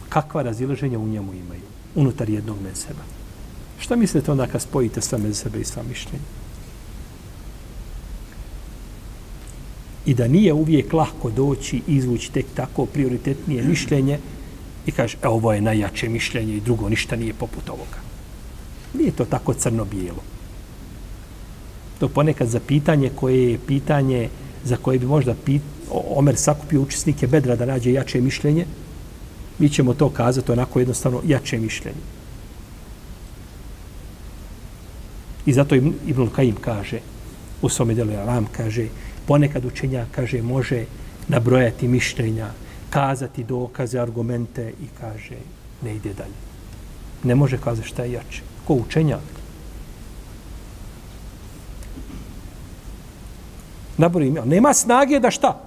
kakva razilaženja u njemu imaju, unutar jednog mezheba. Šta mislite onda kad spojite sva mezhebe i sva mišljenja? I da nije uvijek lahko doći i izvući tek tako prioritetnije mišljenje, i kaže, e, ovo je najjače mišljenje i drugo ništa nije poput ovoga. Nije to tako crno-bijelo. To ponekad za pitanje koje je pitanje za koje bi možda pit, Omer sakupio učesnike bedra da nađe jače mišljenje, mi ćemo to kazati onako jednostavno jače mišljenje. I zato Ibn Kajim kaže, u svome delu Aram kaže, ponekad učenja kaže, može nabrojati mišljenja, kazati dokaze, argumente i kaže, ne ide dalje. Ne može kazati šta je jače. Ko učenjak. Nabori ime. Nema snage da šta?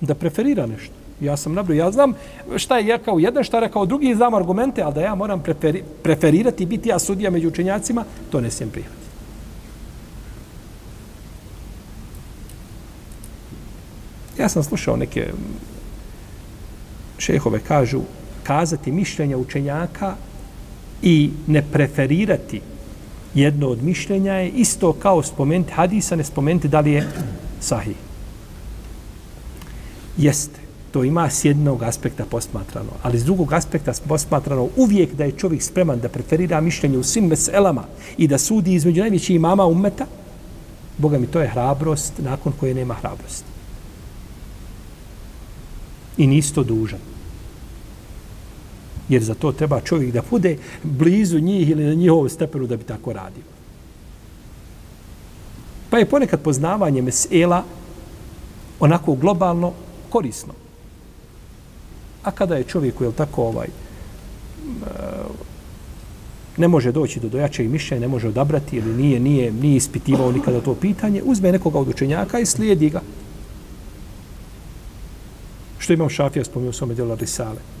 Da preferira nešto. Ja sam nabro, ja znam šta je rekao jedan, šta je rekao drugi, znam argumente, ali da ja moram preferi, preferirati i biti ja sudija među učenjacima, to ne smijem prihvatiti. Ja sam slušao neke šehove kažu kazati mišljenja učenjaka i ne preferirati jedno od mišljenja je isto kao spomenuti hadisa, ne spomenuti da li je sahih. Jeste, to ima s jednog aspekta posmatrano, ali s drugog aspekta posmatrano uvijek da je čovjek spreman da preferira mišljenje u svim meselama i da sudi između najvećih imama ummeta, Boga mi to je hrabrost nakon koje nema hrabrosti. I nisto dužan jer za to treba čovjek da bude blizu njih ili na njihovom stepenu da bi tako radio. Pa je ponekad poznavanje mesela onako globalno korisno. A kada je čovjeku, jel tako ovaj, ne može doći do dojačeg mišljenja, ne može odabrati ili nije, nije, nije ispitivao nikada to pitanje, uzme nekoga od učenjaka i slijedi ga. Što imam šafija spomenuo u svome djelu Risale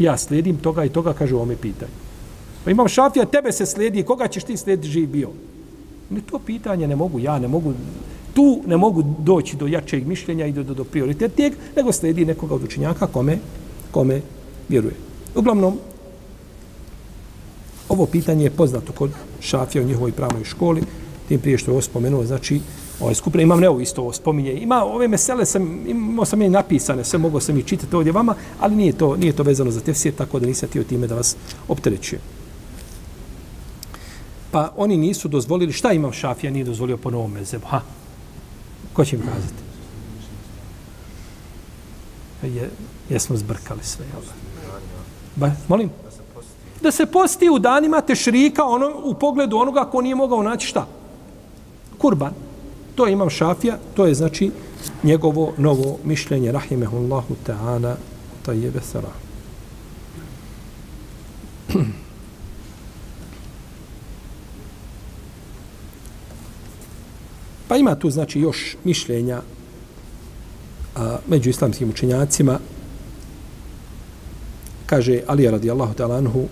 ja slijedim toga i toga, kaže ome pitanje. Pa imam šafija, tebe se slijedi, koga ćeš ti slijediti živ bio? Ne, to pitanje ne mogu, ja ne mogu, tu ne mogu doći do jačeg mišljenja i do, do, do prioritetnijeg, nego slijedi nekoga od učenjaka kome, kome vjeruje. Uglavnom, ovo pitanje je poznato kod šafija u njihovoj pravnoj školi, tim prije što je ovo spomenuo, znači, ovaj skupina, imam nevo isto ovo spominje. Ima ove mesele, sam, imao sam je napisane, sve mogu sam i čitati ovdje vama, ali nije to, nije to vezano za tefsir, tako da nisam tio time da vas opterećuje. Pa oni nisu dozvolili, šta imam šafija, nije dozvolio po novom mezebu, ha? Ko će im kazati? Je, jesmo zbrkali sve, jel? Ba, molim? Da se posti u danima tešrika ono, u pogledu onoga ko nije mogao naći šta? Kurban. To je imam šafija, to je znači njegovo novo mišljenje, rahimehullahu ta'ala, ta je. Pa ima tu znači još mišljenja a, među islamskim učenjacima. Kaže Ali radijallahu ta'ala anhu,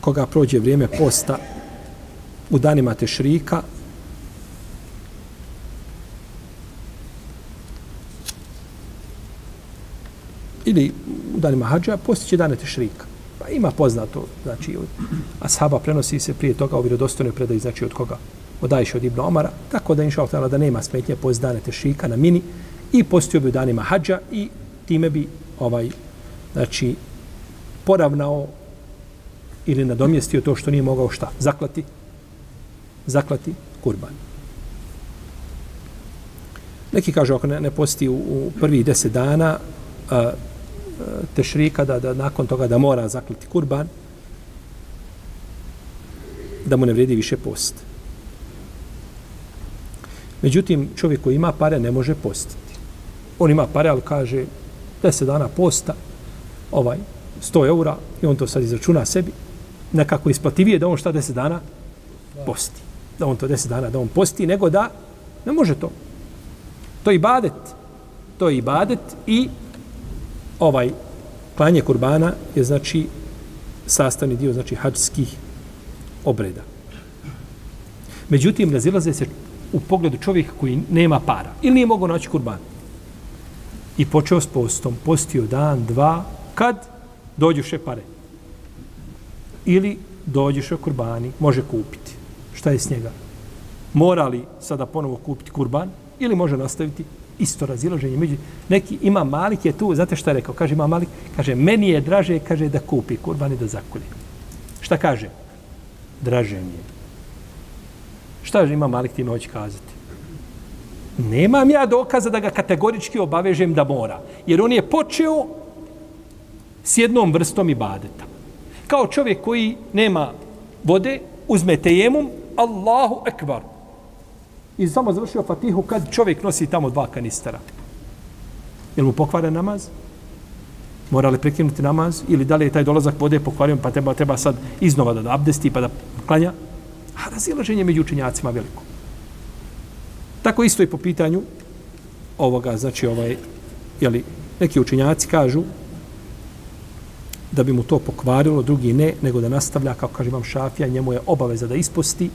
koga prođe vrijeme posta u danima tešrika, ili u danima hađa, postiće dane tešrika. Pa ima poznato, znači, od ashaba prenosi se prije toga u vjerodostojnoj predaji, znači od koga? Od Ajše, od Ibn Omara, tako da inša Allah, da nema smetnje post dane tešrika na mini i postio bi u danima hađa i time bi ovaj, znači, poravnao ili nadomjestio to što nije mogao šta? Zaklati? Zaklati kurban. Neki kažu ako ne, ne posti u, u prvih deset dana, a, tešrika da, da nakon toga da mora zakliti kurban da mu ne vredi više post. Međutim, čovjek koji ima pare ne može postiti. On ima pare, ali kaže 10 dana posta, ovaj, 100 eura, i on to sad izračuna sebi, nekako isplativije da on šta 10 dana posti. Da on to 10 dana, da on posti, nego da ne može to. To je ibadet. To je ibadet i ovaj klanje kurbana je znači sastavni dio znači hađskih obreda. Međutim, razilaze se u pogledu čovjeka koji nema para ili nije mogao naći kurban. I počeo s postom, postio dan, dva, kad dođu še pare. Ili dođuše kurbani, može kupiti. Šta je s njega? Mora li sada ponovo kupiti kurban ili može nastaviti isto razilaženje među neki ima Malik je tu znate šta je rekao kaže ima Malik kaže meni je draže kaže da kupi kurban i da zakolje šta kaže draže mi je Šta ima Malik time hoće kazati? Nemam ja dokaza da ga kategorički obavežem da mora. Jer on je počeo s jednom vrstom ibadeta. Kao čovjek koji nema vode, uzme tejemum, Allahu ekbar. I samo završio fatihu kad čovjek nosi tamo dva kanistara. Je mu pokvara namaz? Mora li prekinuti namaz? Ili da li je taj dolazak vode pokvario pa treba, treba sad iznova da, da abdesti pa da klanja? A razilaženje među učenjacima veliko. Tako isto i po pitanju ovoga, znači ovaj, jeli, neki učenjaci kažu da bi mu to pokvarilo, drugi ne, nego da nastavlja, kao kaže vam šafija, njemu je obaveza da isposti.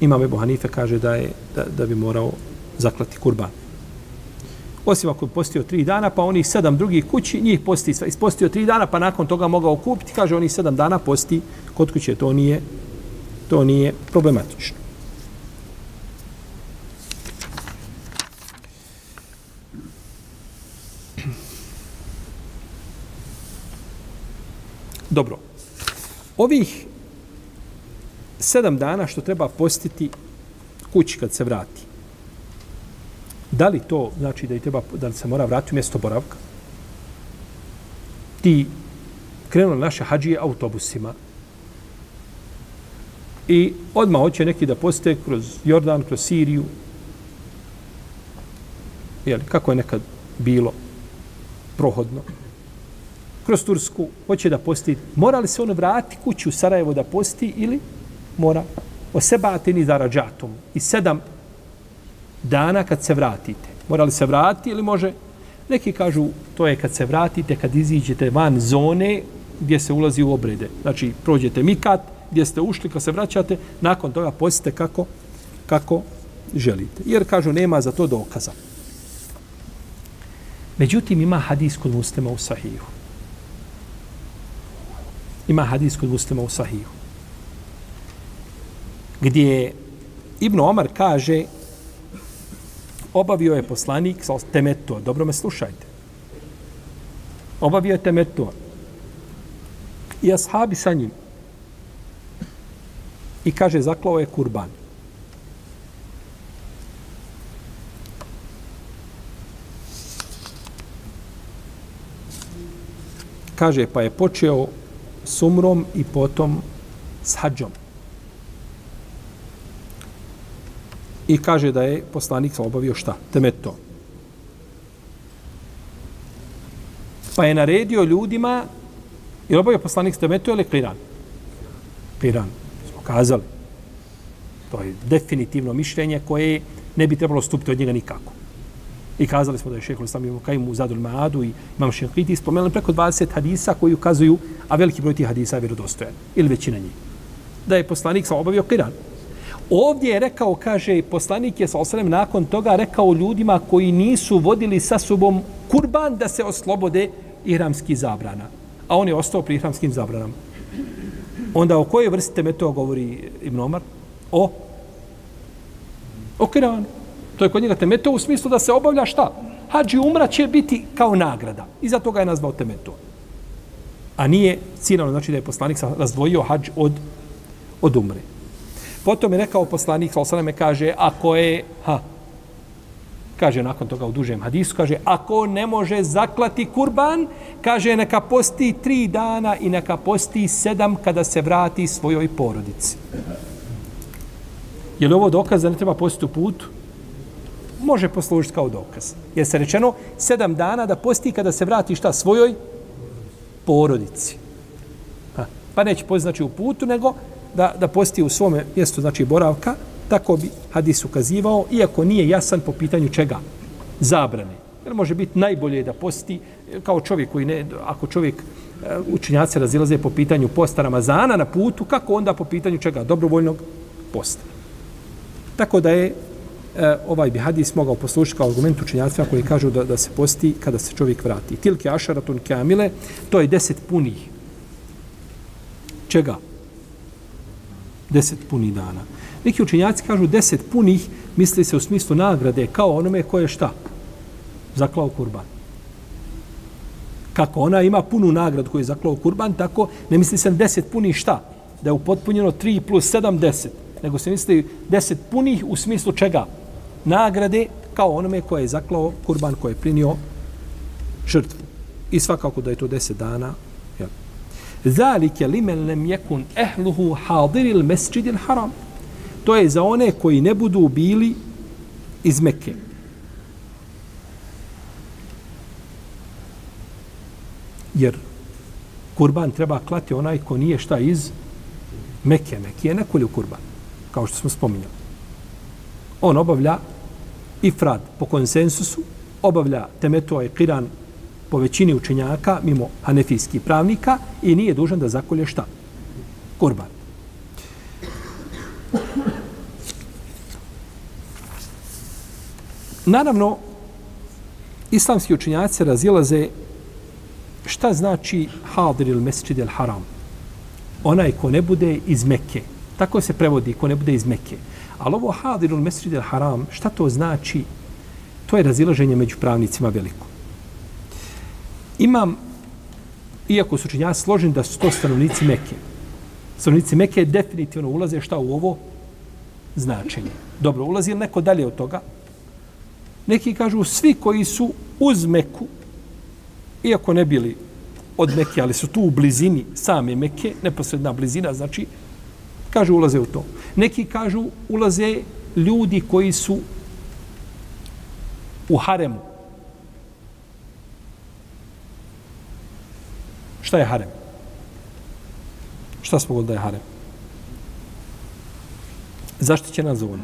Imam Ebu Hanife kaže da, je, da, da bi morao zaklati kurban. Osim ako je postio tri dana, pa oni sedam drugih kući, njih posti, ispostio tri dana, pa nakon toga mogao kupiti, kaže oni sedam dana posti kod kuće, to nije, to nije problematično. Dobro. Ovih sedam dana što treba postiti kući kad se vrati. Da li to znači da, i treba, da li se mora vratiti u mjesto boravka? Ti krenuli naše hađije autobusima i odmah hoće neki da poste kroz Jordan, kroz Siriju. jel, kako je nekad bilo prohodno? kroz Tursku, hoće da posti, mora li se on vrati kući u Sarajevo da posti ili mora o sebatini za i sedam dana kad se vratite. Mora li se vrati ili može? Neki kažu to je kad se vratite, kad iziđete van zone gdje se ulazi u obrede. Znači, prođete mikat gdje ste ušli, kad se vraćate, nakon toga postite kako, kako želite. Jer kažu, nema za to dokaza. Međutim, ima hadis kod muslima u sahihu ima hadis kod muslima u sahiju. Gdje Ibn Omar kaže obavio je poslanik sa temeto. Dobro me slušajte. Obavio je temeto. I ashabi sa njim. I kaže, zaklao je kurban. Kaže, pa je počeo s umrom i potom s hađom. I kaže da je poslanik obavio šta? Temeto. Pa je naredio ljudima, je obavio poslanik temeto ili kliran? Kliran. Smo kazali. To je definitivno mišljenje koje ne bi trebalo stupiti od njega nikako. I kazali smo da je šehol Islam Ibn Kajim u Zadul Maadu i imam Šenkiti spomenuli preko 20 hadisa koji ukazuju, a veliki broj tih hadisa je vjerodostojan. Ili većina njih. Da je poslanik sa obavio Kiran. Ovdje je rekao, kaže, poslanik je sa osrem nakon toga rekao ljudima koji nisu vodili sa sobom kurban da se oslobode ihramskih zabrana. A on je ostao pri ihramskim zabranama. Onda o kojoj vrsti teme to govori Ibn Omar? O? O Kiranu. To je kod njega temeto u smislu da se obavlja šta? Hadži umra će biti kao nagrada. I zato ga je nazvao temeto. A nije ciljano, znači da je poslanik razdvojio hađ od, od umre. Potom je rekao poslanik, sa osaname kaže, ako je, ha, kaže nakon toga u dužem hadisu, kaže, ako ne može zaklati kurban, kaže, neka posti tri dana i neka posti sedam kada se vrati svojoj porodici. Je li ovo dokaz da ne treba postiti u putu? može poslužiti kao dokaz. Jer se rečeno sedam dana da posti kada se vrati šta svojoj porodici. Ha. Pa neće posti znači u putu, nego da, da posti u svome mjestu, znači boravka, tako bi hadis ukazivao, iako nije jasan po pitanju čega? Zabrane. Jer može biti najbolje da posti kao čovjek koji ne, ako čovjek e, učinjaci razilaze po pitanju posta Ramazana na putu, kako onda po pitanju čega? Dobrovoljnog posta. Tako da je e, ovaj bi hadis mogao poslušati kao argument učenjacima koji kažu da, da se posti kada se čovjek vrati. Tilke ašaratun kamile, to je deset punih. Čega? Deset punih dana. Neki učenjaci kažu deset punih, misli se u smislu nagrade, kao onome koje šta? Zaklao kurban. Kako ona ima punu nagradu koju je zaklao kurban, tako ne misli se deset punih šta? da je upotpunjeno 3 plus 7, 10. Nego se misli 10 punih u smislu čega? Nagrade kao onome koje je zaklao kurban, koje je prinio žrtvu. I svakako da je to 10 dana. Zalike limen lem jekun ehluhu hadiril mesčidil haram. To je za one koji ne budu bili iz Mekke. Jer kurban treba klati onaj ko nije šta iz Mekke. Mekke je nekolju kurban, kao što smo spominjali. On obavlja ifrad po konsensusu, obavlja temeto i kiran po većini učenjaka, mimo hanefijskih pravnika, i nije dužan da zakolje šta? Kurban. Naravno, islamski učenjaci razilaze šta znači hadir il mesečid il haram. Onaj ko ne bude iz Mekke. Tako se prevodi, ko ne bude iz Mekke. Ali ovo hadir il mesečid il haram, šta to znači? To je razilaženje među pravnicima veliko. Imam, iako su učenjaci složeni da su to stanovnici Mekke. Stanovnici Mekke definitivno ulaze šta u ovo značenje. Dobro, ulazi li neko dalje od toga? Neki kažu svi koji su uz Meku, iako ne bili od Mekke, ali su tu u blizini same Mekke, neposredna blizina, znači, kažu ulaze u to. Neki kažu ulaze ljudi koji su u haremu. Šta je harem? Šta smo govorili da je harem? Zaštićena zona.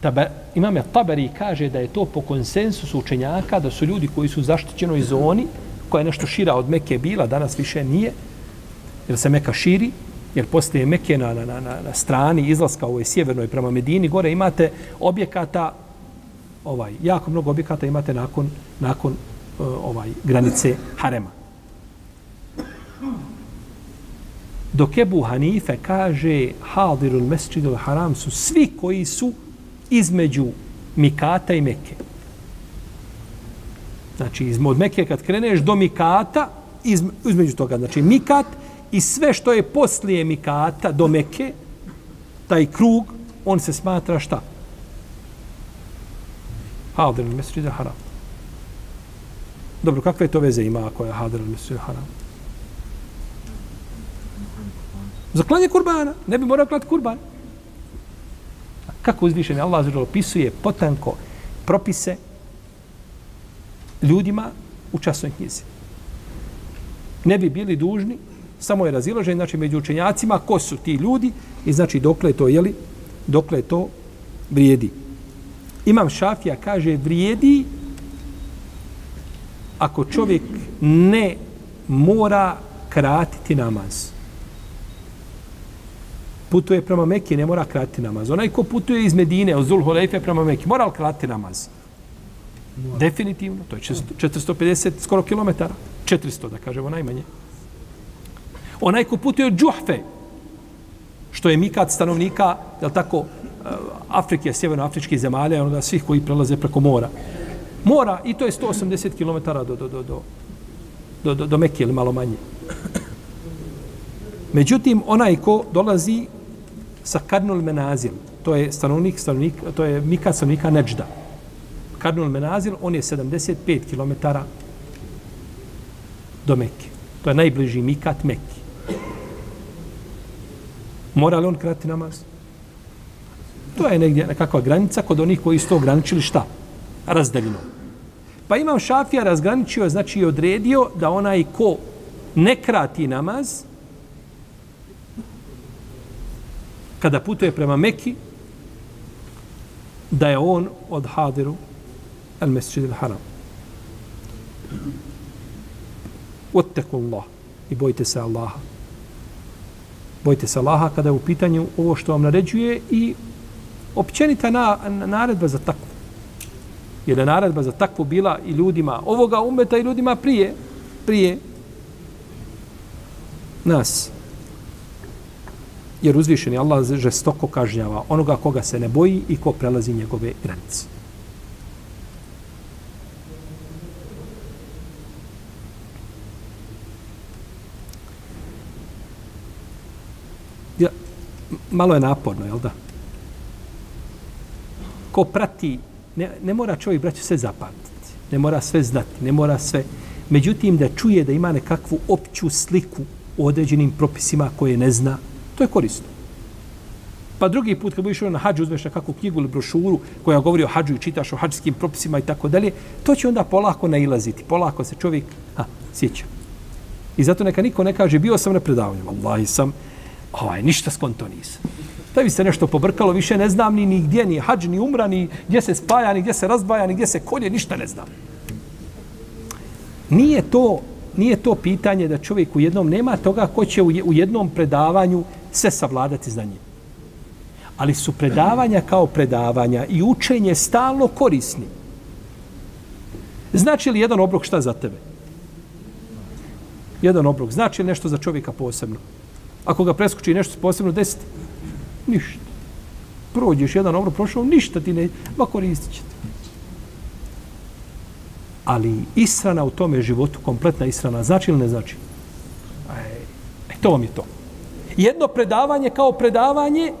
Tabe, imam je Tabari kaže da je to po konsensusu učenjaka, da su ljudi koji su u zaštićenoj zoni, koja je nešto šira od Mekke bila, danas više nije, jer se Meka širi, jer postoje Mekke na, na, na, na strani izlaska u ovoj sjevernoj prema Medini, gore imate objekata, ovaj, jako mnogo objekata imate nakon, nakon eh, ovaj granice Harema. Dok Ebu Hanife kaže Hadirul Mesčidul Haram su svi koji su između Mikata i Mekke. Znači, od Mekke kad kreneš do Mikata, između toga, znači Mikat i sve što je poslije Mikata do Mekke, taj krug, on se smatra šta? Hadir al Mesrid Haram. Dobro, kakve to veze ima ako je Hadir al Mesrid Haram? Za klanje kurbana. Ne bi morao klati kurban. Kako uzvišen Allah zađer opisuje potanko propise ljudima u časnoj knjizi. Ne bi bili dužni, samo je razilaženje, znači među učenjacima, ko su ti ljudi i znači dokle to, jeli, dokle to vrijedi. Imam Šafija kaže vrijedi ako čovjek ne mora kratiti namaz putuje prema Mekke, ne mora kratiti namaz. Onaj ko putuje iz Medine, od Zul Hulejfe prema Mekke, mora li kratiti namaz? Mora. Definitivno, to je 450 skoro kilometara. 400, da kažemo, najmanje. Onaj ko putuje od Džuhfe, što je mikat stanovnika, je li tako, eh, Afrike, sjevernoafričkih zemalja, onda svih koji prelaze preko mora. Mora, i to je 180 km do, do, do, do, do, do, do Mekke ili malo manje. Međutim, onaj ko dolazi sa Kadnul Menazil. To je stanovnik, stanovnik, to je Mika stanovnika Neđda. Kadnul Menazil, on je 75 km do Mekke. To je najbliži Mikat Mekke. Mora li on krati namaz? To je negdje nekakva granica kod onih koji su to ograničili šta? Razdaljeno. Pa imam šafija razgraničio, znači odredio da onaj ko ne krati namaz, kada putuje prema Mekki, da je on od hadiru al mesjid al haram. Otteku Allah i bojte se Allaha. Bojte se Allaha kada je u pitanju ovo što vam naređuje i općenita na, naredba za takvu. Jer je naredba za takvu bila i ljudima ovoga umeta i ljudima prije, prije nas jer uzvišeni Allah žestoko kažnjava onoga koga se ne boji i ko prelazi njegove granice. Ja, malo je naporno, jel da? Ko prati, ne, ne mora čovjek, braću, sve zapamtiti. Ne mora sve znati, ne mora sve. Međutim, da čuje da ima nekakvu opću sliku u određenim propisima koje ne zna, to je korisno. Pa drugi put kad budeš ono na hađu, uzmeš nekakvu knjigu ili brošuru koja govori o hađu i čitaš o hađskim propisima i tako dalje, to će onda polako nailaziti. Polako se čovjek a, sjeća. I zato neka niko ne kaže, bio sam na predavanju. vallahi sam, ovaj, ništa skonto nisam. Da bi se nešto pobrkalo, više ne znam ni, ni gdje, ni hađ, ni umra, ni gdje se spaja, ni gdje se razbaja, ni gdje se kolje, ništa ne znam. Nije to, nije to pitanje da čovjek u jednom nema toga ko će u jednom predavanju sve savladati znanje. Ali su predavanja kao predavanja i učenje stalno korisni. Znači li jedan obrok šta za tebe? Jedan obrok. Znači li nešto za čovjeka posebno? Ako ga preskoči nešto posebno desiti? Ništa. Prođeš jedan obrok, prošao, ništa ti ne... Ma koristit ćete. Ali israna u tome životu, kompletna israna, znači li ne znači? E to vam je to. Jedno predavanje kao predavanje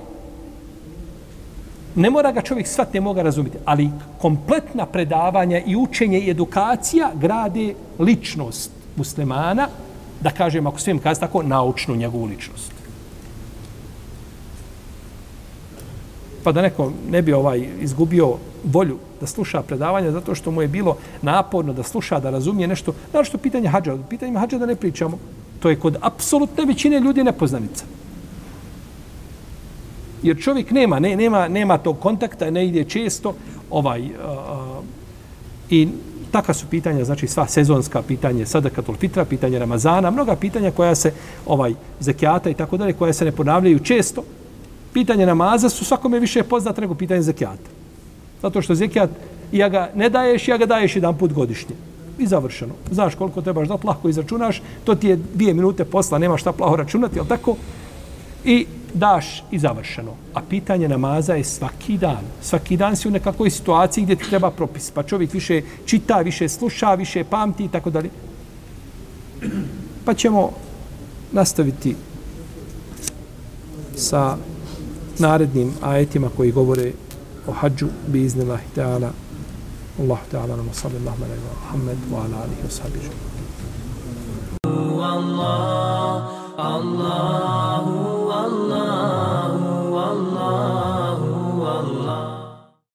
ne mora ga čovjek svat ne moga razumjeti, ali kompletna predavanja i učenje i edukacija grade ličnost muslimana, da kažem, ako svijem kazati tako, naučnu njegovu ličnost. Pa da neko ne bi ovaj izgubio volju da sluša predavanja zato što mu je bilo naporno da sluša, da razumije nešto. Znači što pitanje hađa? Pitanje hađa da ne pričamo. To je kod apsolutne većine ljudi nepoznanica. Jer čovjek nema, ne, nema, nema tog kontakta, ne ide često. Ovaj, uh, I taka su pitanja, znači sva sezonska pitanja, sada katol fitra, pitanje Ramazana, mnoga pitanja koja se, ovaj, zekijata i tako dalje, koja se ne ponavljaju često. Pitanje namaza su svakome više poznate nego pitanje zekijata. Zato što zekijat, ja ga ne daješ, ja ga daješ jedan put godišnje. I završeno. Znaš koliko trebaš da lahko izračunaš, to ti je dvije minute posla, nema šta plaho računati, jel tako? I daš i završeno. A pitanje namaza je svaki dan. Svaki dan si u nekakvoj situaciji gdje ti treba propis. Pa čovjek više čita, više sluša, više pamti i tako dalje. Pa ćemo nastaviti sa narednim ajetima koji govore o hađu bi iznillahi ta'ala. الله تعالى نما صلى الله Muhammed وسلم محمد وعلى آله وصحبه Allah, Allahu, Allahu, Allahu.